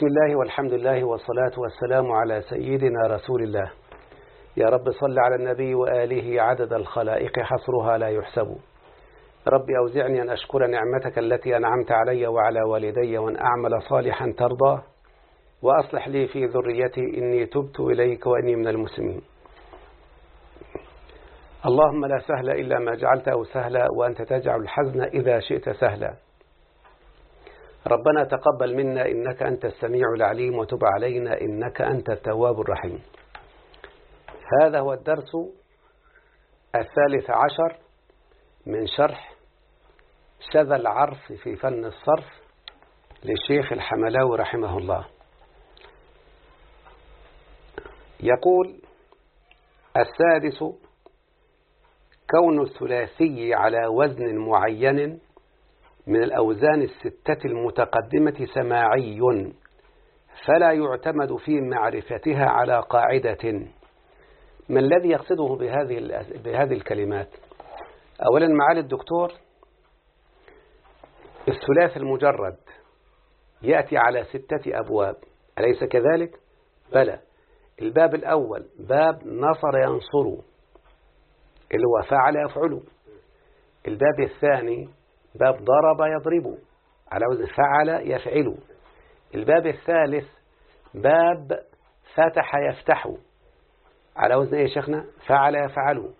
بسم الله والحمد لله والصلاة والسلام على سيدنا رسول الله. يا رب صل على النبي وآله عدد الخلائق حصرها لا يحسب. رب أوزعني أن أشكر نعمتك التي أنعمت علي وعلى والدي وأن أعمل صالحا ترضى. وأصلح لي في ذريتي إني تبت إليك وإني من المسلمين. اللهم لا سهل إلا ما جعلته سهلا وأنت تجعل الحزن إذا شئت سهلا. ربنا تقبل منا إنك أنت السميع العليم وتب علينا إنك أنت التواب الرحيم. هذا هو الدرس الثالث عشر من شرح شذا العرف في فن الصرف للشيخ الحملاوي رحمه الله. يقول السادس كون الثلاثي على وزن معين من الأوزان الستة المتقدمة سماعي فلا يعتمد في معرفتها على قاعدة. ما الذي يقصده بهذه بهذه الكلمات؟ أولا معالي الدكتور الثلاث المجرد يأتي على ستة أبواب. أليس كذلك؟ بلى. الباب الأول باب نصر ينصر اللي هو فعل يفعل. الباب الثاني باب ضرب يضرب. على وزن فعل يفعل. الباب الثالث باب فتح يفتح. على وزن إيه يا شيخنا؟ فعل يفعل.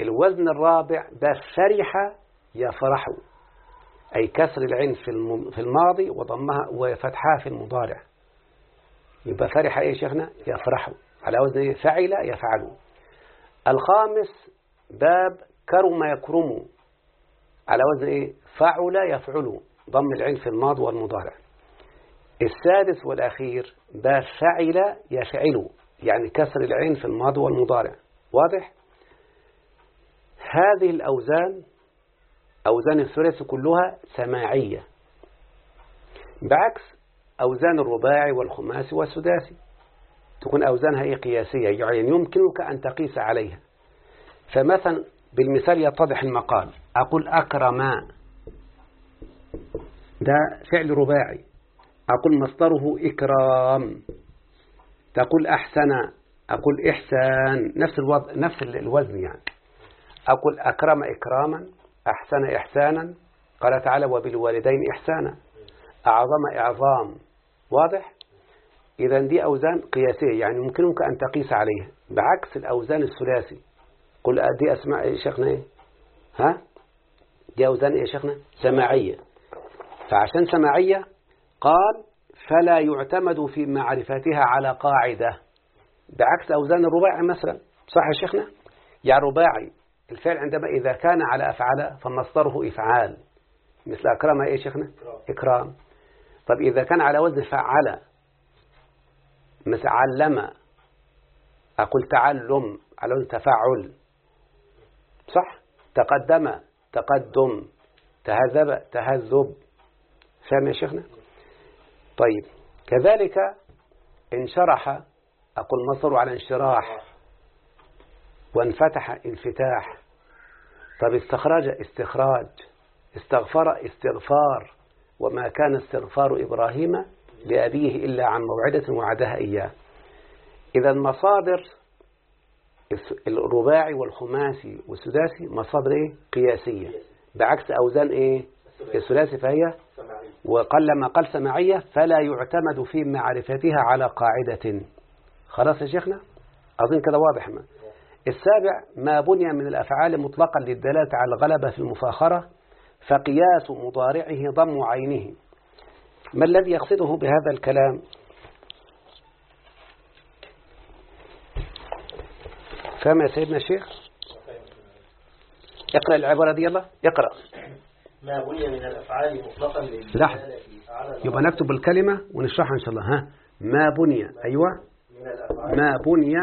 الوزن الرابع باب فرح يفرح. أي كسر العين في الماضي وضمها وفتحها في المضارع. يبقى فرح إيه يا شيخنا؟ يفرح. على وزن إيه؟ فعل يفعل. الخامس باب كرم يكرم. على وزن إيه؟ فعل يفعل ضم العين في الماضي والمضارع. السادس والأخير باب فعل يفعل يعني كسر العين في الماضي والمضارع. واضح؟ هذه الأوزان أوزان الثلاث كلها سماعية. بعكس أوزان الرباعي والخماسي والسداسي. تكون أوزانها إيه؟ قياسية يعني يمكنك أن تقيس عليها. فمثلا بالمثال يتضح المقال. أقول أكرم. ده فعل رباعي. أقول مصدره إكرام. تقول أحسن. أقول إحسان. نفس الوضع نفس الوزن يعني. أقول أكرم إكراما. أحسن إحسانا. قال تعالى وبالوالدين إحسانا. أعظم إعظام. واضح؟ إذا دي أوزان قياسية يعني يمكنك أن تقيس عليها. بعكس الأوزان الثلاثي. قل دي أسماء يا شيخنا. إيه ها؟ دي أوزان إيه يا شيخنا. سماعية. فعشان سماعية قال فلا يعتمد في معرفتها على قاعدة. بعكس أوزان الرباعي مثلا. صح يا شيخنا؟ يعني رباعي الفعل عندما إذا كان على أفعال فمصدره إفعال. مثل أكرم إيه يا شيخنا؟ إكرام. طب إذا كان على وزن فعل مثل علم أقول تعلم على وزن تفعل صح؟ تقدم تقدم تهذب تهذب. فهم يا شيخنا؟ طيب كذلك انشرح أقول مصر على انشراح. وانفتح انفتاح. طب استخرج استخراج. استغفر استغفار. وما كان استغفار إبراهيم لأبيه إلا عن موعدة وعدها إياه. إذا مصادر الرباعي والخماسي والسداسي مصادر إيه؟ قياسية. بعكس أوزان إيه؟ الثلاثي فهي وقل ما قال سماعية فلا يعتمد في معرفتها على قاعدة. خلاص يا شيخنا؟ أظن كده واضح. ما السابع ما بني من الأفعال مطلقا للدلالة على الغلبة في المفاخرة فقياس مضارعه ضم عينه. ما الذي يقصده بهذا الكلام؟ فهم يا سيدنا الشيخ؟ اقرأ العبارة دي يلا. اقرأ. ما بني من الأفعال مطلقا لحظة. يبقى نكتب الكلمة ونشرحها إن شاء الله. ها. ما بني. أيوة. ما بني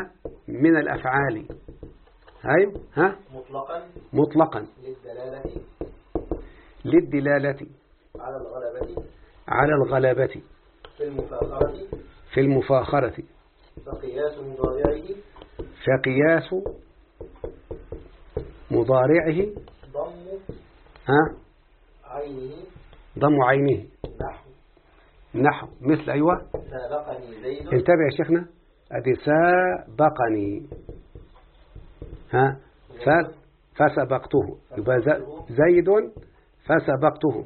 من الأفعال. أيوة. ها. مطلقا مطلقا. للدلالة. للدلالة. على الغلبة. على الغلبة. في المفاخرة. في المفاخرة. فقياس مضارعه فقياس مضارعه. ضم ها؟ عينه. ضم عينه. نحو. نحو. مثل أيوة. سابقني زيد. انتبه يا شيخنا. أدي سابقني ها؟ فسبقته. يبقى زيد فسبقته.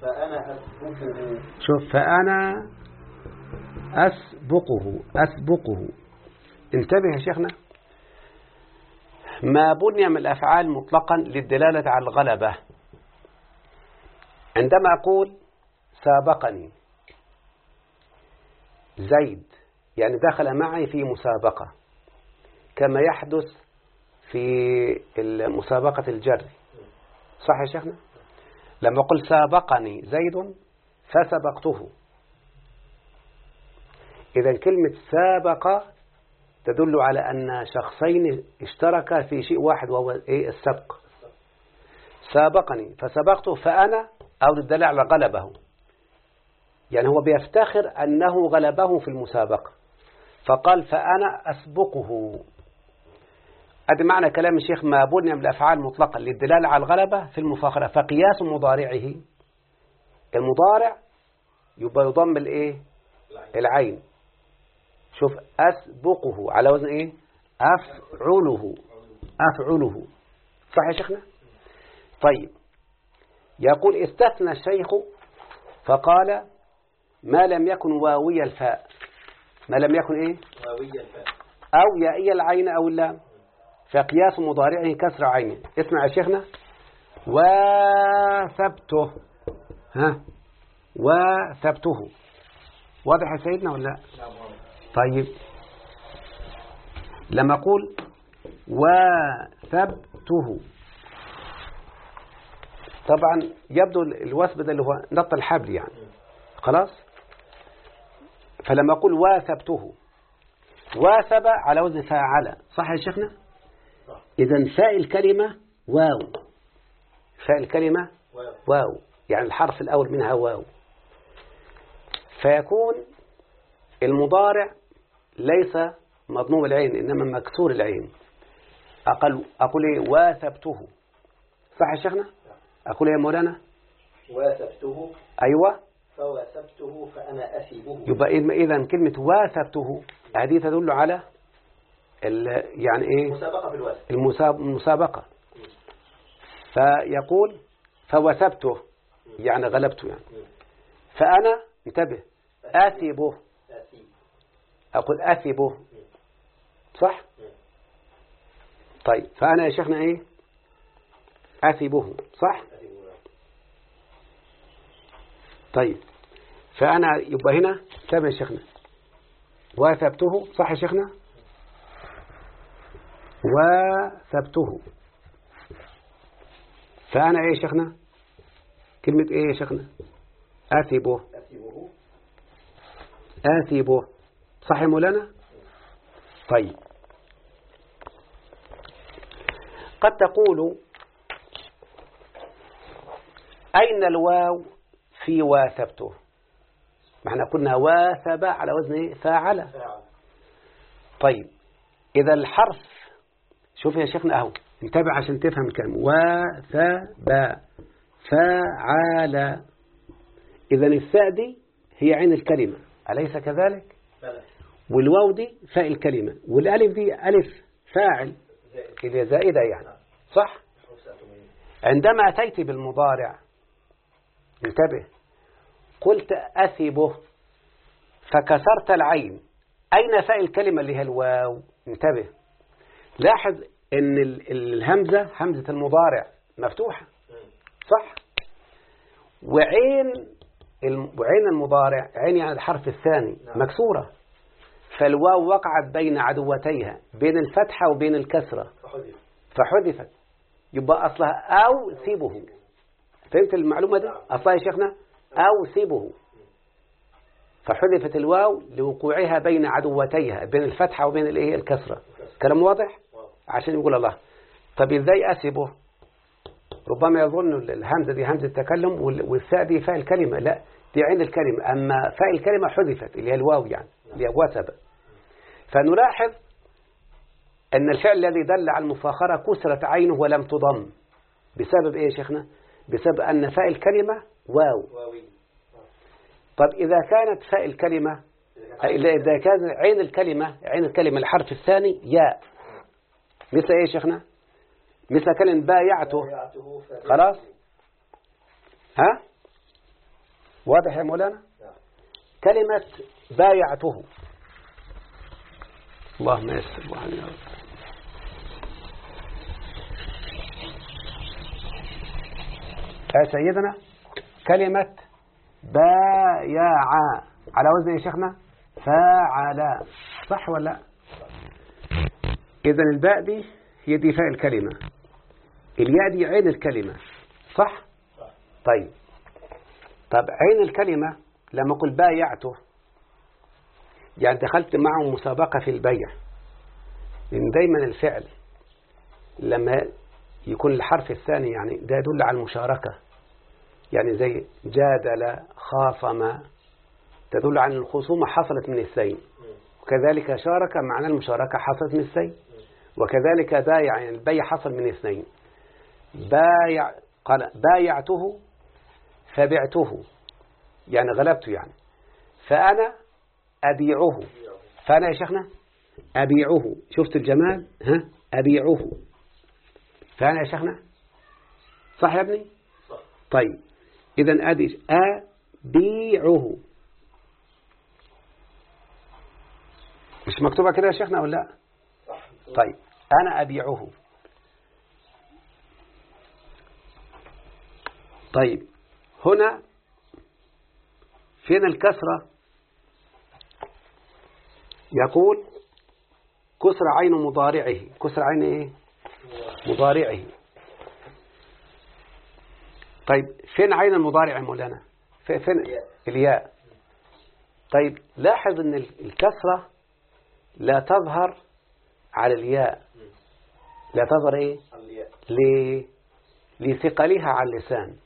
فأنا أسبقه. شوف فأنا أسبقه. أسبقه. انتبه يا شيخنا. ما بني من الأفعال مطلقا للدلالة على الغلبة. عندما أقول سابقني زيد يعني دخل معي في مسابقة كما يحدث في مسابقة الجر صح يا شيخنا؟ لما أقول سابقني زيد فسبقته. إذا كلمة سابق تدل على أن شخصين اشتركا في شيء واحد وهو إيه؟ السبق. سابقني. فسبقته فأنا أو للدلالة على غلبه. يعني هو بيفتخر أنه غلبه في المسابقة. فقال فأنا أسبقه. هذا معنى كلام الشيخ ما بني من الأفعال مطلقا للدلالة على الغلبة في المفاخرة. فقياس مضارعه. المضارع يبقى يضم الإيه؟ العين. شوف أسبقه. على وزن إيه؟ أفعله. أفعله. صح يا شيخنا؟ طيب. يقول استثنى الشيخ فقال ما لم يكن واوي الفاء. ما لم يكن إيه؟ واوي الفاء. أو يائي العين أو اللام فقياس مضارعه كسر عينه اسمع يا شيخنا. وثبته ها؟ وثبته واضح يا سيدنا ولا لا؟ طيب. لما أقول وثبته طبعا يبدو الوثب ده اللي هو نط الحبل يعني. خلاص؟ فلما أقول وثبته واثب على وزن فاعل. صح يا شيخنا. إذا فاء الكلمة واو. فاء الكلمة واو. يعني الحرف الأول منها واو. فيكون المضارع ليس مضموم العين إنما مكسور العين. أقل أقول إيه؟ واثبته. صح يا شيخنا؟ أقول إيه يا مولانا؟ واثبته. أيوة. فوثبته فأنا أثبه يبقى إذا كلمة واثبته هذه تدل على ال- يعني إيه؟ مسابقة في الوثب المساب- المسابقة. فيقول فوثبته يعني غلبته يعني. فأنا انتبه أثيب أقول آثبه صح؟ طيب فأنا يا شيخنا إيه؟ آثبه صح؟ طيب فأنا يبقى هنا. انتبه يا شيخنا. وثبته صح يا شيخنا؟ وثبته فأنا إيه يا شيخنا؟ كلمة إيه يا شيخنا؟ آثبه أثيبه آثبه صح مولانا؟ طيب. قد تقول أين الواو في واثبته؟ إحنا قلنا واثب على وزن إيه؟ فاعل. فاعل. طيب. إذا الحرف شوف يا شيخنا أهو انتبه عشان تفهم الكلام. واثب فعل إذا الفاء دي هي عين الكلمة أليس كذلك؟ بلى والواو دي فاء الكلمة والألف دي ألف فاعل. اللي زائدة يعني؟ صح؟ عندما أتيت بالمضارع انتبه. قلت أثبه فكسرت العين. أين فاء الكلمة اللي هي الواو؟ انتبه. لاحظ إن ال- ال- الهمزة همزة المضارع مفتوحة. صح؟ وعين وعين المضارع عين يعني الحرف الثاني نعم. مكسورة. فالواو وقعت بين عدوتيها بين الفتحة وبين الكسرة. فحذف فحذفت. يبقى أصلها أو سيبه. فهمت المعلومة دي؟ أصلها يا شيخنا أو سيبه. فحذفت الواو لوقوعها بين عدوتيها بين الفتحة وبين الايه الكسرة. كلام واضح. عشان يقول الله. طب إزاي أسيبه؟ ربما يظن الهمزة دي همزة تكلم وال- والثاء دي فاء الكلمة. لا دي عين الكلمة. أما فاء الكلمة حذفت اللي هي الواو يعني اللي هي وثب فنلاحظ أن الفعل الذي دل على المفاخرة كسرت عينه ولم تضم. بسبب إيه يا شيخنا؟ بسبب أن فاء الكلمة واو. طب إذا كانت فاء الكلمة إذا كان عين الكلمة عين الكلمة الحرف الثاني ياء. مثل إيه يا شيخنا؟ مثل كلمة بايعته. خلاص؟ ها؟ واضح يا مولانا. كلمة بايعته. اللهم يسر اللهم يا رب. يا سيدنا كلمة بايع. على وزن يا شيخنا؟ فاعل. صح ولا لا؟ إذا الباء دي هي دي فاء الكلمة. الياء دي عين الكلمة. صح صح. طيب. طب عين الكلمة لما أقول بايعته يعني دخلت معه مسابقة في البيع. لأن دايما الفعل لما يكون الحرف الثاني يعني ده يدل على المشاركة. يعني زي جادل خاصم تدل عن الخصومة حصلت من السين مم. وكذلك شارك معنى المشاركة حصلت من السين وكذلك بايع يعني البيع حصل من اثنين. بايع قال بايعته فبعته. يعني غلبته يعني. فأنا أبيعه. فأنا يا شيخنا أبيعه. شفت الجمال؟ ها؟ أبيعه. فأنا يا شيخنا صح يا ابني؟ صح. طيب. إذا أدي أبيعه. مش مكتوبة كده يا شيخنا ولا لا؟ صح. طيب. أنا أبيعه. طيب. هنا فين الكسرة؟ يقول كسر عين مضارعه. كسر عين إيه؟ مضارعه. طيب فين عين المضارع يا مولانا؟ في- فين؟ الياء. طيب لاحظ إن ال- الكسرة لا تظهر على الياء. لا تظهر إيه. ليه لثقلها على اللسان.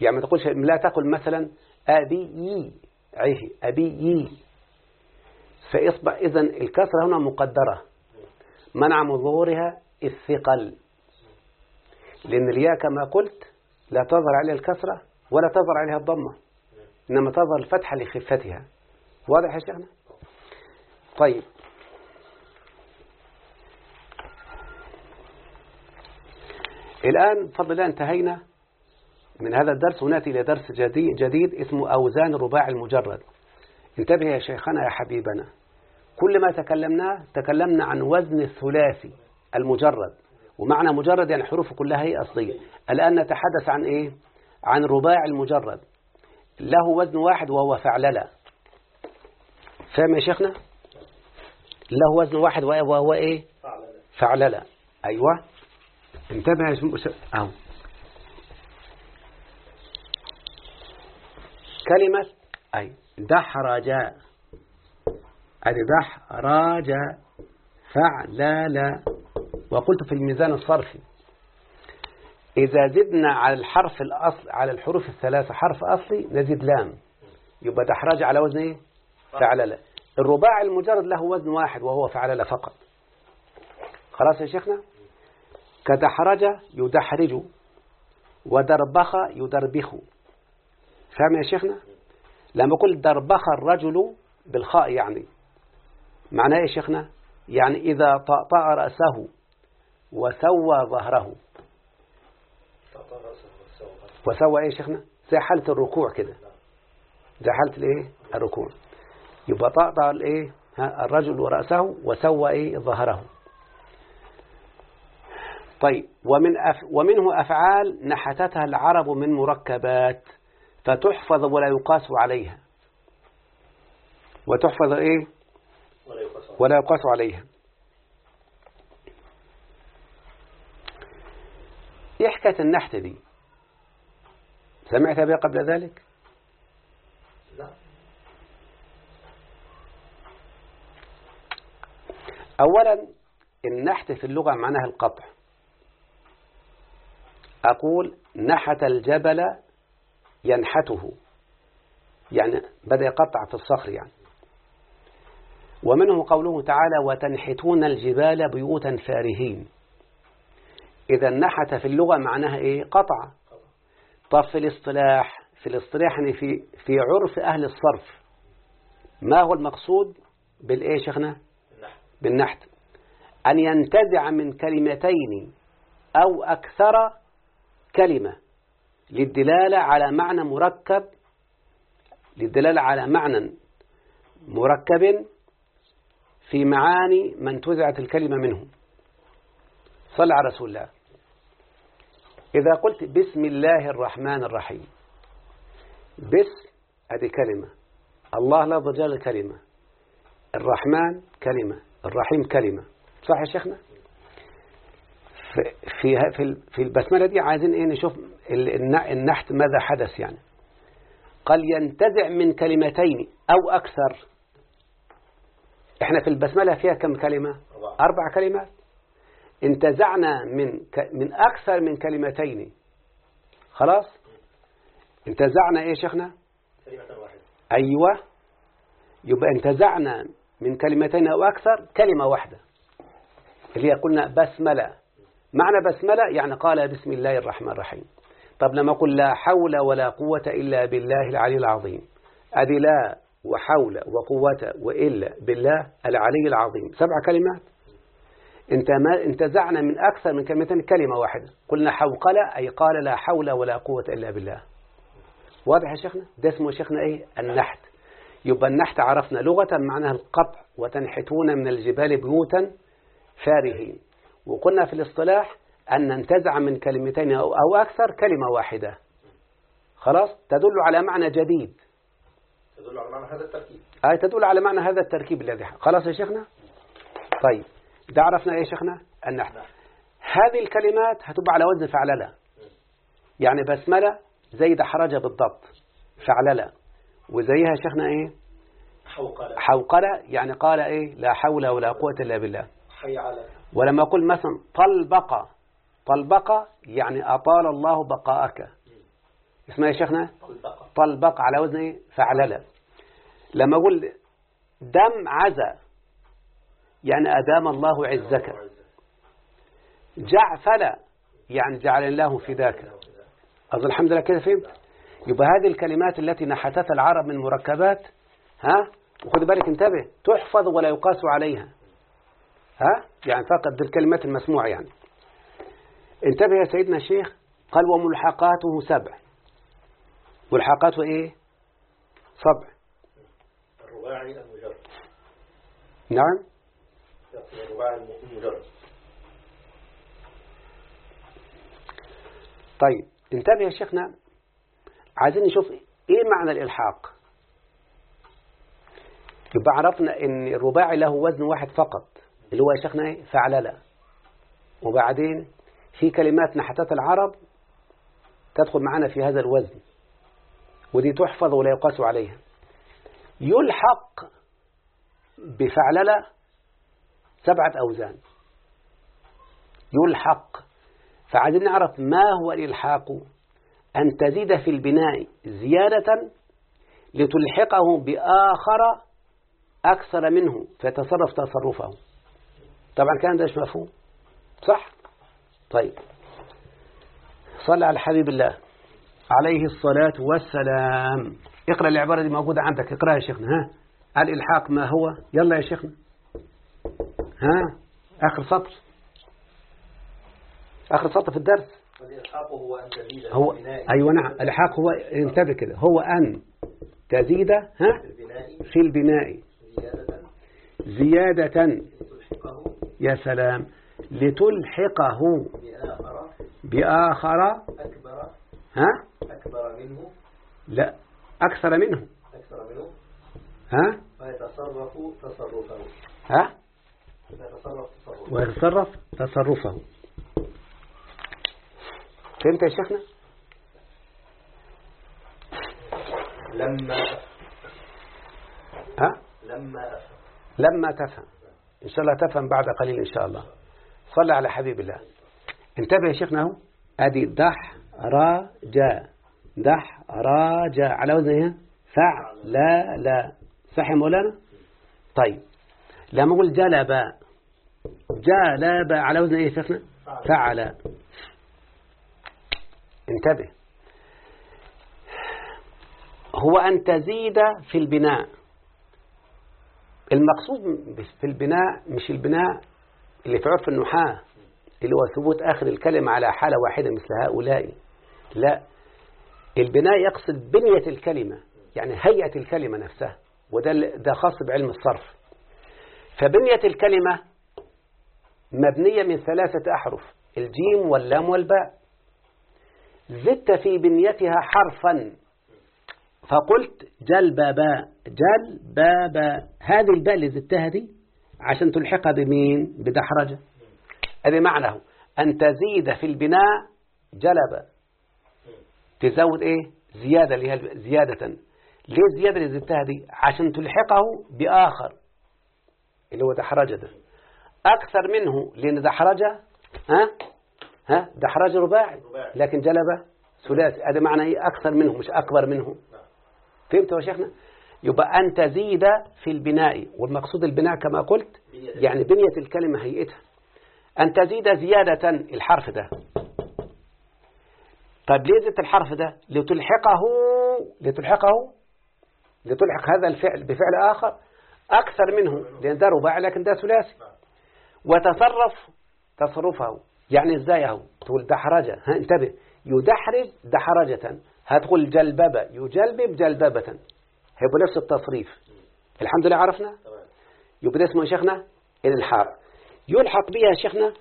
يعني ما تقولش لا تقل مثلا أبي عيه أبي فإصبح إذن الكسرة هنا مقدرة. منع من ظهورها الثقل. لأن الياء كما قلت لا تظهر عليها الكسرة ولا تظهر عليها الضمة. إنما تظهر الفتحة لخفتها. واضح يا شيخنا؟ طيب. الآن بفضل الله انتهينا. من هذا الدرس ونأتي إلى درس جديد, جديد اسمه أوزان الرباع المجرد. انتبه يا شيخنا يا حبيبنا. كل ما تكلمناه تكلمنا عن وزن الثلاثي المجرد. ومعنى مجرد يعني حروفه كلها هي أصلية. الآن نتحدث عن إيه؟ عن رباع المجرد. له وزن واحد وهو فعللة فاهم يا شيخنا؟ له وزن واحد وهو إيه. فعللة أيوة. انتبه يا شيخ أهو كلمة أي دحرج أدي دحرج فعلل وقلت في الميزان الصرفي إذا زدنا على الحرف الأصل على الحروف الثلاثة حرف أصلي نزيد لام. يبقى دحرج على وزن إيه؟ فعلل الرباع المجرد له وزن واحد وهو فعلل فقط. خلاص يا شيخنا؟ كدحرج يدحرج ودربخ يدربخ. فاهم يا شيخنا؟ لما أقول دربخ الرجل بالخاء يعني معناه يا شيخنا؟ يعني إذا طأطأ رأسه وسوى ظهره. وسوى إيه يا شيخنا؟ زي حالة الركوع كده. زي حالة الإيه؟ الركوع. يبقى طأطأ الإيه؟ الرجل رأسه وسوى إيه؟ ظهره. طيب ومن أف ومنه أفعال نحتتها العرب من مركبات. فتحفظ ولا يقاس عليها. وتحفظ إيه؟ ولا يقاس عليها. إيه حكاية النحت دي. سمعت بها قبل ذلك؟ لا. أولا النحت في اللغة معناها القطع. أقول نحت الجبل ينحته. يعني بدأ يقطع في الصخر يعني. ومنه قوله تعالى وتنحتون الجبال بيوتا فارهين. إذا نحت في اللغة معناها إيه؟ قطع. طب في الاصطلاح في الاصطلاح يعني في في عرف أهل الصرف. ما هو المقصود بالإيه شيخنا؟ بالنحت. أن ينتزع من كلمتين أو أكثر كلمة. للدلالة على معنى مركب للدلالة على معنى مركب في معاني ما انتزعت الكلمة منه. صلى على رسول الله. إذا قلت بسم الله الرحمن الرحيم بسم هذه كلمة. الله لا ضجال كلمة الرحمن كلمة الرحيم كلمة. صح يا شيخنا؟ في في في ال- في البسملة دي عايزين إيه نشوف النحت ماذا حدث يعني؟ قال ينتزع من كلمتين أو أكثر. إحنا في البسملة فيها كم كلمة. أربع كلمات. انتزعنا من ك- من أكثر من كلمتين. خلاص؟ انتزعنا إيه يا شيخنا؟ كلمة واحدة. أيوة. يبقى انتزعنا من كلمتين أو أكثر كلمة واحدة. اللي هي قلنا بسملة. معنى بسملة يعني قال بسم الله الرحمن الرحيم. طب لما أقول لا حول ولا قوة إلا بالله العلي العظيم. أدي لا وحول وقوة وإلا بالله العلي العظيم. سبع كلمات. أنت ما انتزعنا من أكثر من كلمتين كلمة واحدة. قلنا حوقلة أي قال لا حول ولا قوة إلا بالله. واضح يا شيخنا؟ ده اسمه شيخنا إيه؟ النحت. يبقى النحت عرفنا لغة معناها القطع وتنحتون من الجبال بيوتا فارهين. وقلنا في الاصطلاح أن ننتزع من كلمتين أو أكثر كلمة واحدة. خلاص؟ تدل على معنى جديد. تدل على معنى هذا التركيب. أي تدل على معنى هذا التركيب الذي خلاص يا شيخنا؟ طيب ده عرفنا يا شيخنا النحت نعم. هذه الكلمات هتبقى على وزن فعللة يعني بسملة زي دحرجة بالضبط. فعللة وزيها شيخنا إيه؟ حوقلة. حوقلة. يعني قال إيه؟ لا حول ولا قوة إلا بالله. حي على. ولما أقول مثلا طلبق طلبق يعني أطال الله بقاءك. اسمها يا شيخنا. طلبقة طلبق على وزن إيه؟ فعللة لما أقول دم عزى يعني أدام الله عزك. جعفل يعني جعل الله فداك. أظن الحمد لله كده فهمت؟ يبقى هذه الكلمات التي نحتتها العرب من مركبات ها؟ وخد بالك انتبه تحفظ ولا يقاس عليها. ها؟ يعني فقط دي الكلمات المسموعة يعني. انتبه يا سيدنا الشيخ قال وملحقاته سبع. ملحقاته إيه؟ سبع. الرباعي المجرد. نعم. الرباعي المجرد. طيب انتبه يا شيخنا عايزين نشوف إيه معنى الإلحاق؟ يبقى عرفنا إن الرباعي له وزن واحد فقط اللي هو يا شيخنا إيه؟ فعللة وبعدين؟ في كلمات نحتات العرب تدخل معنا في هذا الوزن. ودي تحفظ ولا يقاس عليها. يلحق بفعللة سبعة أوزان. يلحق. فعايزين نعرف ما هو الإلحاق؟ أن تزيد في البناء زيادة لتلحقه بآخر أكثر منه فيتصرف تصرفه. طبعا كان ده مش مفهوم. صح؟ طيب. صلى على حبيب الله. عليه الصلاة والسلام. اقرأ العبارة دي موجودة عندك. اقرأها يا شيخنا ها؟ الإلحاق ما هو؟ يلا يا شيخنا. ها؟ آخر سطر. آخر سطر في الدرس. والإلحاق هو أن تزيد هو أيوة نعم. الإلحاق هو انتبه كده. هو أن تزيد ها؟ في البناء. زيادة. زيادة. يا سلام. لتلحقه. بآخر أكبر ها؟ أكبر منه لا أكثر منه. أكثر منه ها؟ فيتصرف تصرفه ها؟ فيتصرف تصرفه ويتصرف تصرفه. فهمت يا شيخنا؟ لما ها؟ لما لما تفهم. إن شاء الله تفهم بعد قليل إن شاء الله. صلى على حبيب الله. انتبه يا شيخنا اهو ادي دح را جا. دح را جا. على وزن إيه؟ فع لا لا. صح يا مولانا؟ طيب. لما أقول جلب جلب على وزن إيه يا شيخنا؟ فعل. انتبه. هو أن تزيد في البناء. المقصود في البناء مش البناء اللي في عرف النحاة اللي هو ثبوت آخر الكلمة على حالة واحدة مثل هؤلاء. لا البناء يقصد بنية الكلمة يعني هيئة الكلمة نفسها وده ده خاص بعلم الصرف. فبنية الكلمة مبنية من ثلاثة أحرف الجيم واللام والباء. زدت في بنيتها حرفا. فقلت جلبابا جلبابا. هذه الباء اللي زدتها دي عشان تلحقها بمين؟ بدحرجة. هذا معناه أن تزيد في البناء جلب تزود إيه؟ زيادة هي زيادة. ليه الزيادة اللي زدتها دي؟ عشان تلحقه بآخر اللي هو دحرجة ده. أكثر منه لأن دحرجة ها؟ ها؟ دحرجة رباعي. لكن جلبة ثلاثي. هذا معنى إيه؟ أكثر منه مش أكبر منه. فهمت يا شيخنا؟ يبقى أن تزيد في البناء. والمقصود البناء كما قلت يعني بنية الكلمة هيئتها. أن تزيد زيادة الحرف ده. طيب ليه زدت الحرف ده؟ لتلحقه لتلحقه لتلحق هذا الفعل بفعل آخر أكثر منه لأن ده رباعي لكن ده ثلاثي. وتصرف تصرفه. يعني إزاي أهو؟ تقول دحرجة. ها انتبه. يدحرج دحرجة. هتقول جلببة يجلبب جلببة هيبقى نفس التصريف. الحمد لله عرفنا. يبقى ده اسمه يا شيخنا الإلحاق. يلحق بها يا شيخنا؟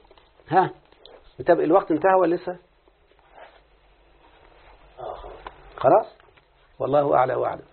ها؟ انتبه الوقت انتهى ولا لسه؟ خلاص؟ والله أعلى وأعلم